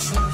When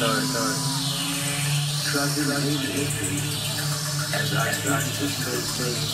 Question authority. Trust. As I start to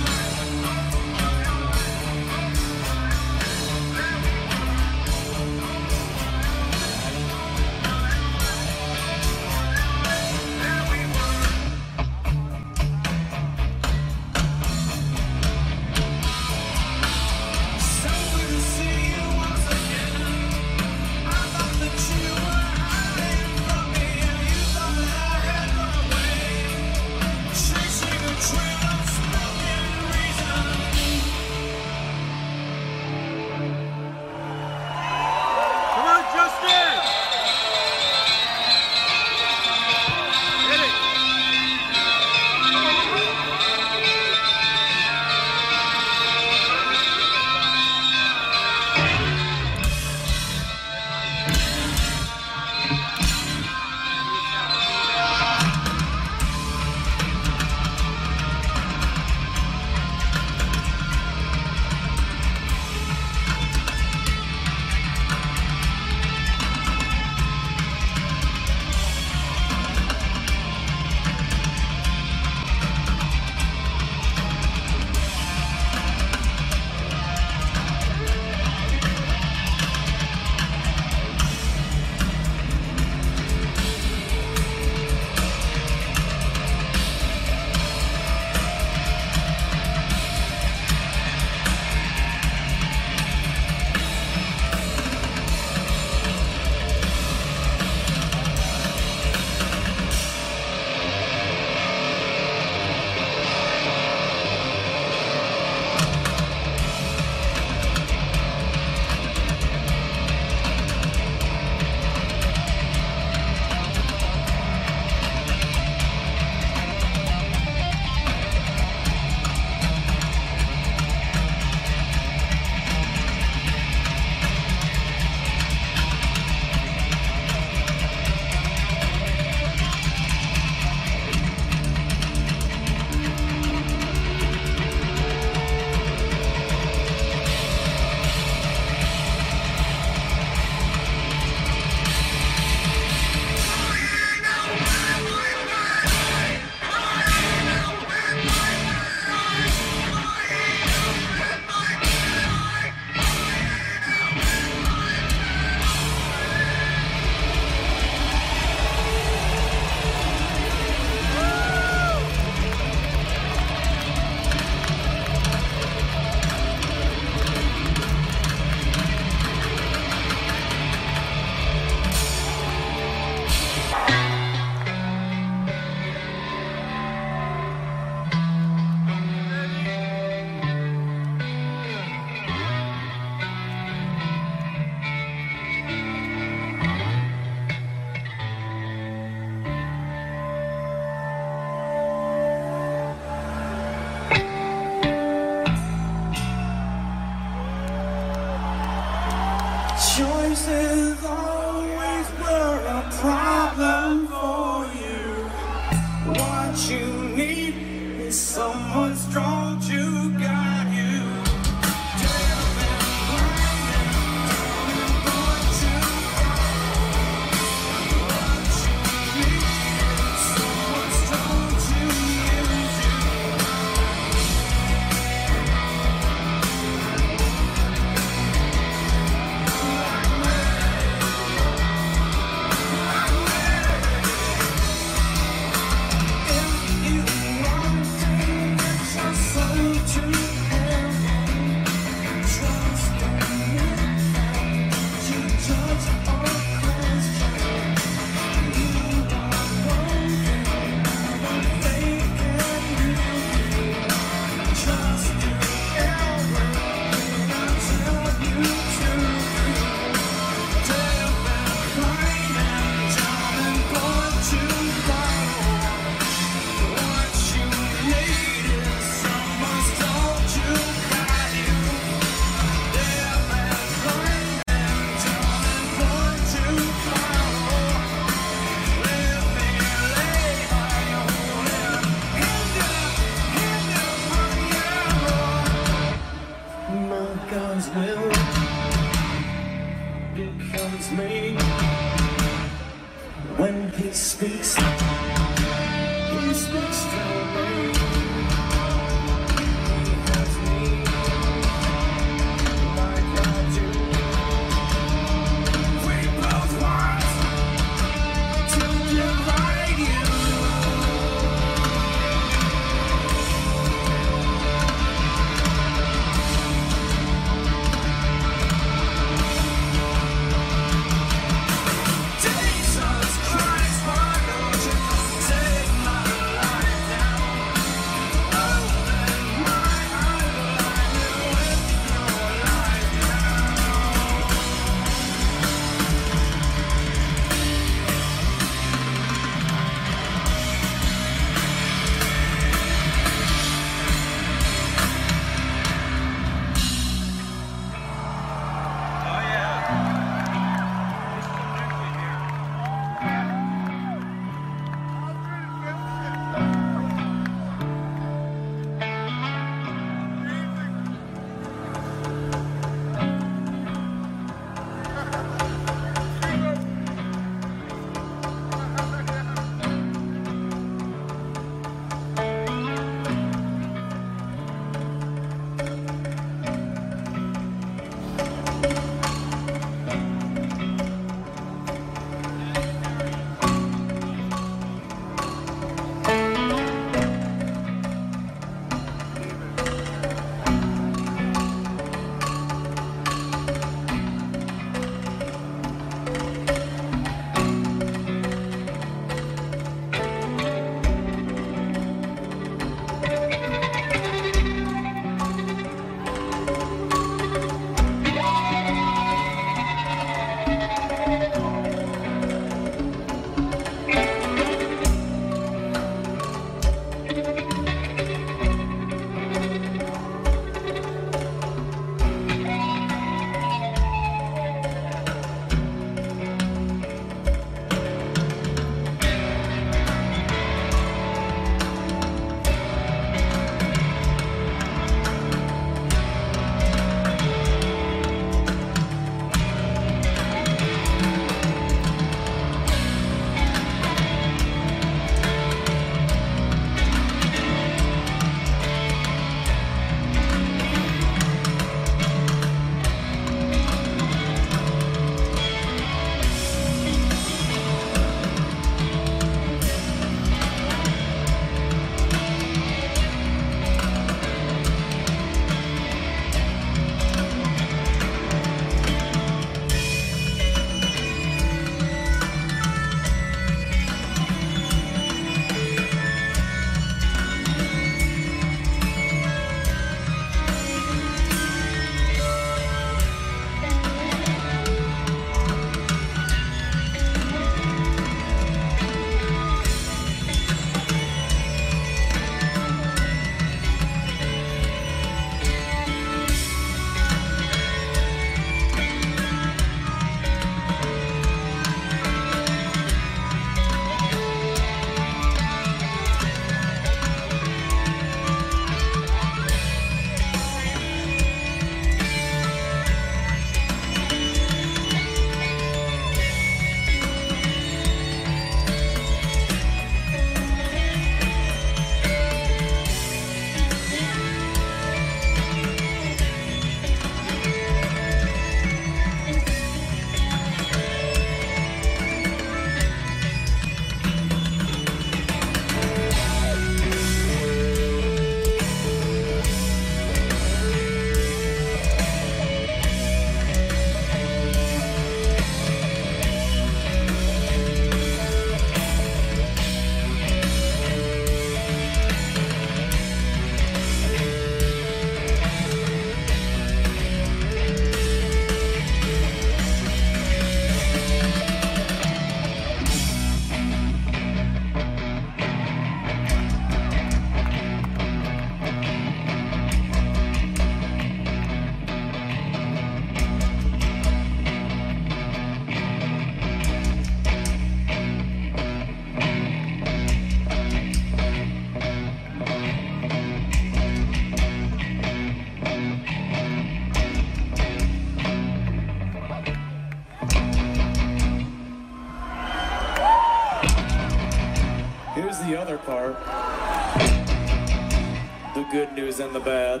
in the bed.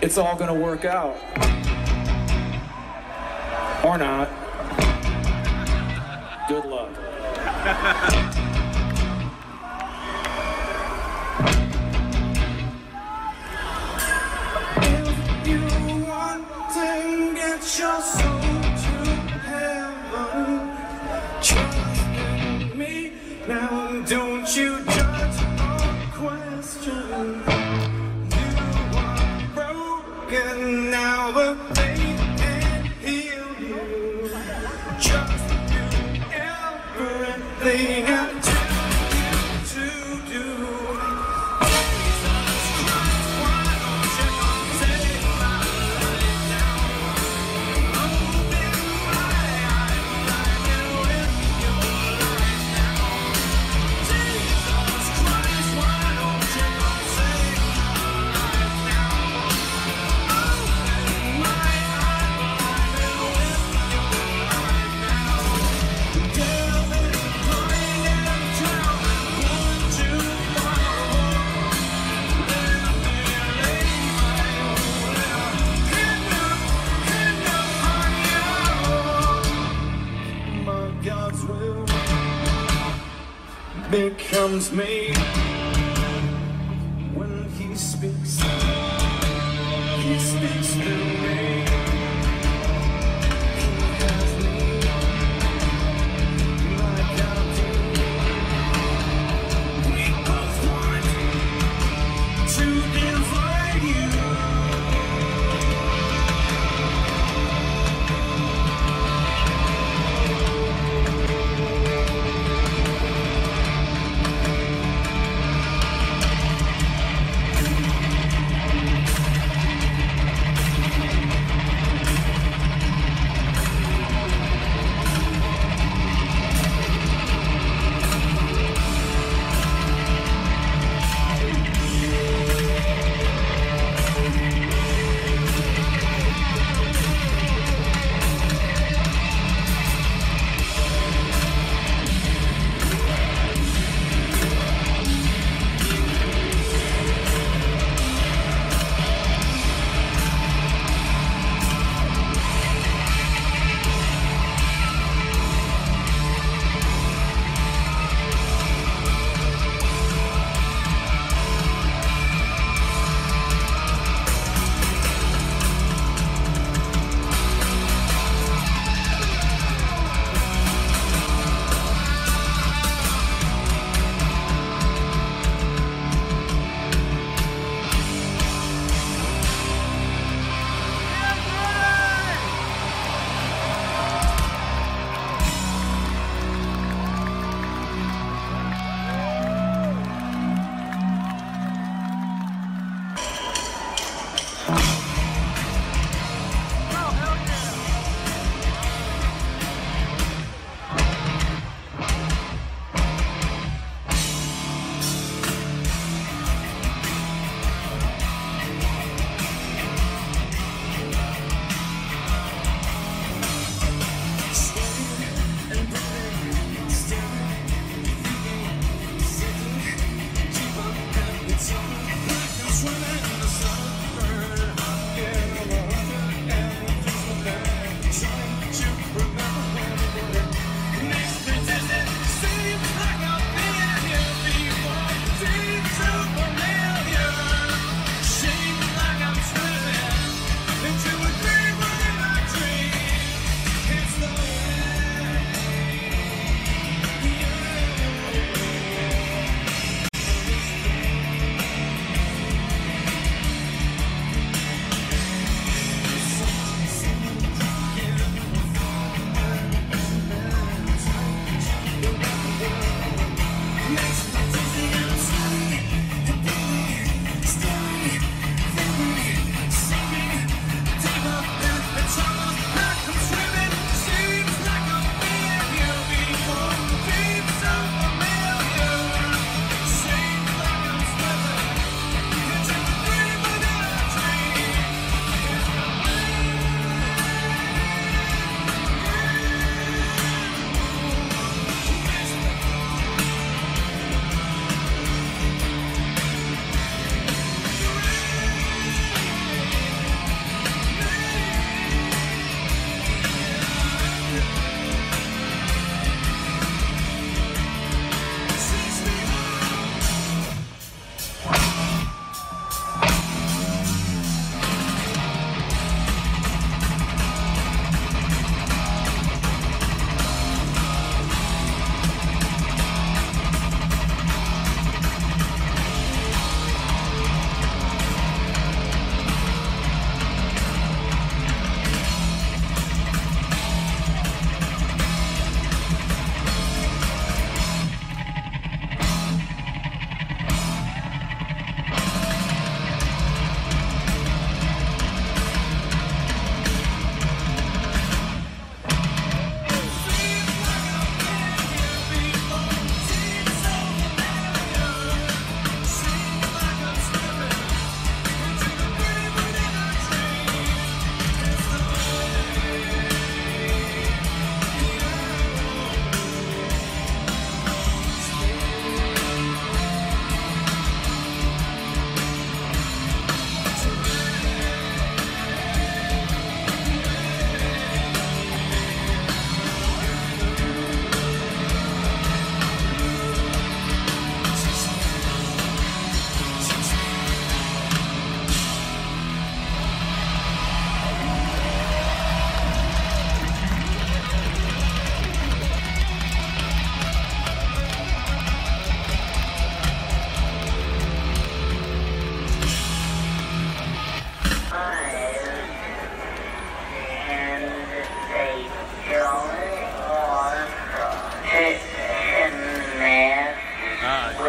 It's all gonna work out. Or not. Good luck. if you want to get your soul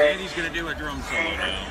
Andy's going to do a drum solo now.